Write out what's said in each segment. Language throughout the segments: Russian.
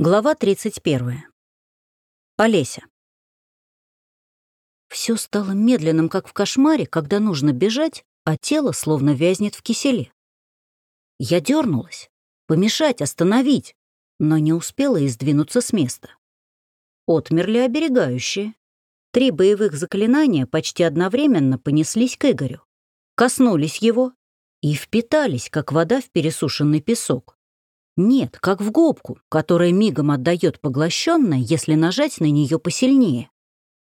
Глава 31. Олеся. Все стало медленным, как в кошмаре, когда нужно бежать, а тело словно вязнет в киселе. Я дернулась. Помешать, остановить, но не успела и сдвинуться с места. Отмерли оберегающие. Три боевых заклинания почти одновременно понеслись к Игорю, коснулись его и впитались, как вода в пересушенный песок. Нет, как в губку, которая мигом отдает поглощенное, если нажать на нее посильнее.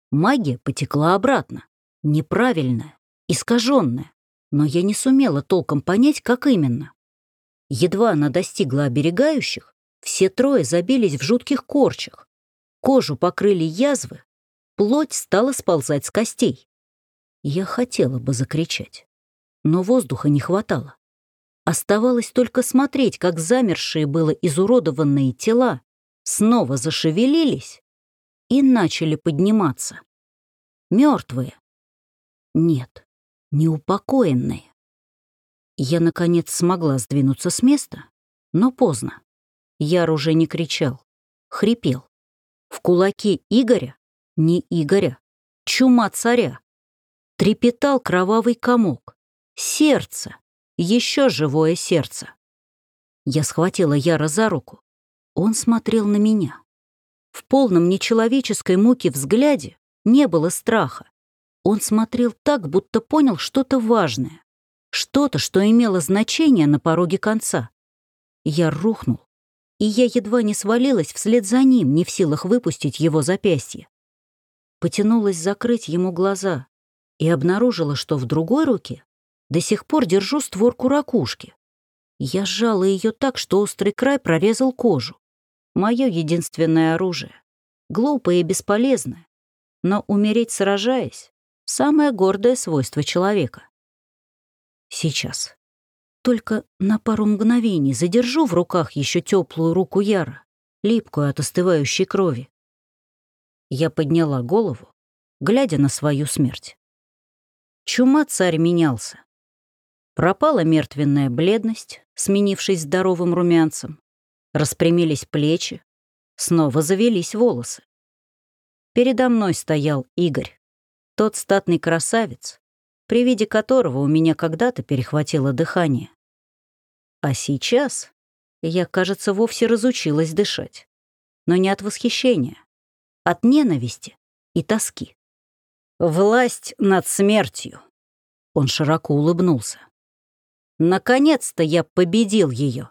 Магия потекла обратно. Неправильная, искаженная. Но я не сумела толком понять, как именно. Едва она достигла оберегающих, все трое забились в жутких корчах. Кожу покрыли язвы, плоть стала сползать с костей. Я хотела бы закричать, но воздуха не хватало. Оставалось только смотреть, как замершие было изуродованные тела снова зашевелились и начали подниматься. Мертвые. Нет, неупокоенные. Я, наконец, смогла сдвинуться с места, но поздно. Яр уже не кричал, хрипел. В кулаке Игоря, не Игоря, чума царя, трепетал кровавый комок. Сердце, еще живое сердце. Я схватила Яра за руку. Он смотрел на меня. В полном нечеловеческой муке взгляде не было страха. Он смотрел так, будто понял что-то важное. Что-то, что имело значение на пороге конца. Я рухнул, и я едва не свалилась вслед за ним, не в силах выпустить его запястье. Потянулась закрыть ему глаза и обнаружила, что в другой руке до сих пор держу створку ракушки. Я сжала ее так, что острый край прорезал кожу. Мое единственное оружие. Глупое и бесполезное. Но умереть сражаясь — самое гордое свойство человека. Сейчас. Только на пару мгновений задержу в руках еще теплую руку Яра, липкую от остывающей крови. Я подняла голову, глядя на свою смерть. Чума царь менялся. Пропала мертвенная бледность, сменившись здоровым румянцем. Распрямились плечи, снова завелись волосы. Передо мной стоял Игорь, тот статный красавец, при виде которого у меня когда-то перехватило дыхание. А сейчас я, кажется, вовсе разучилась дышать. Но не от восхищения, от ненависти и тоски. «Власть над смертью!» Он широко улыбнулся. Наконец-то я победил ее.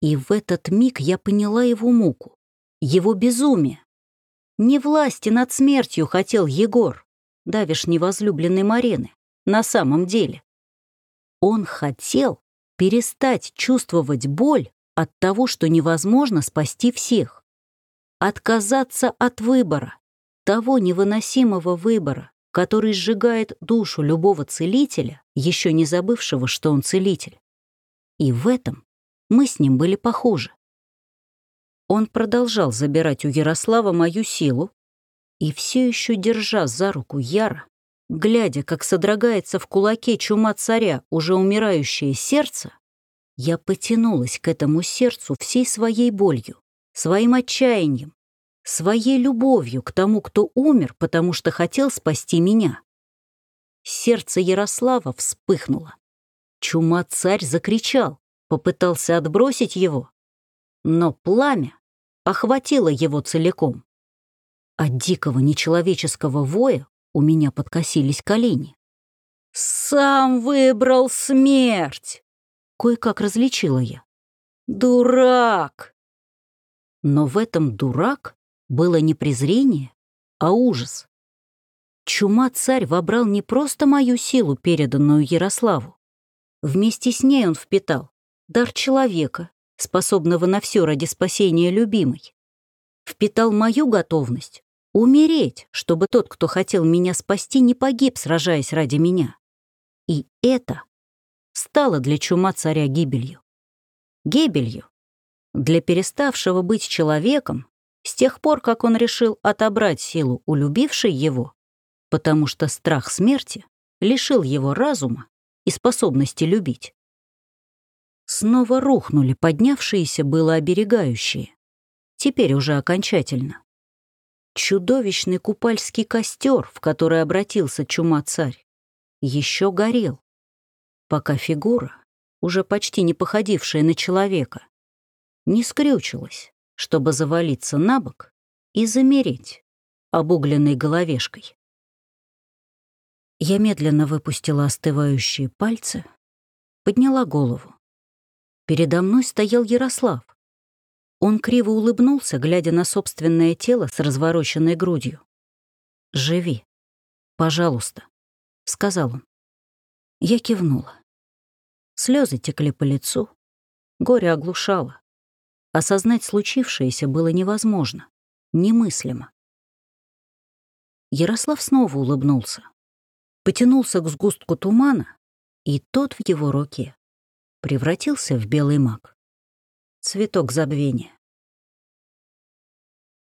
И в этот миг я поняла его муку, его безумие. Не власти над смертью хотел Егор, давишний возлюбленный Марины, на самом деле. Он хотел перестать чувствовать боль от того, что невозможно спасти всех. Отказаться от выбора, того невыносимого выбора, который сжигает душу любого целителя, еще не забывшего, что он целитель. И в этом мы с ним были похожи. Он продолжал забирать у Ярослава мою силу, и все еще держа за руку Яра, глядя, как содрогается в кулаке чума царя уже умирающее сердце, я потянулась к этому сердцу всей своей болью, своим отчаянием, своей любовью к тому, кто умер, потому что хотел спасти меня. Сердце Ярослава вспыхнуло. Чума-царь закричал, попытался отбросить его, но пламя охватило его целиком. От дикого нечеловеческого воя у меня подкосились колени. «Сам выбрал смерть!» Кое-как различила я. «Дурак!» Но в этом дурак было не презрение, а ужас. Чума-царь вобрал не просто мою силу, переданную Ярославу. Вместе с ней он впитал дар человека, способного на все ради спасения любимой. Впитал мою готовность умереть, чтобы тот, кто хотел меня спасти, не погиб, сражаясь ради меня. И это стало для чума-царя гибелью. Гибелью для переставшего быть человеком с тех пор, как он решил отобрать силу у любившей его, потому что страх смерти лишил его разума и способности любить. Снова рухнули поднявшиеся было оберегающие. Теперь уже окончательно. Чудовищный купальский костер, в который обратился чума-царь, еще горел, пока фигура, уже почти не походившая на человека, не скрючилась, чтобы завалиться на бок и замереть обугленной головешкой. Я медленно выпустила остывающие пальцы, подняла голову. Передо мной стоял Ярослав. Он криво улыбнулся, глядя на собственное тело с развороченной грудью. «Живи, пожалуйста», — сказал он. Я кивнула. Слезы текли по лицу, горе оглушало. Осознать случившееся было невозможно, немыслимо. Ярослав снова улыбнулся, потянулся к сгустку тумана, и тот в его руке превратился в белый маг. Цветок забвения.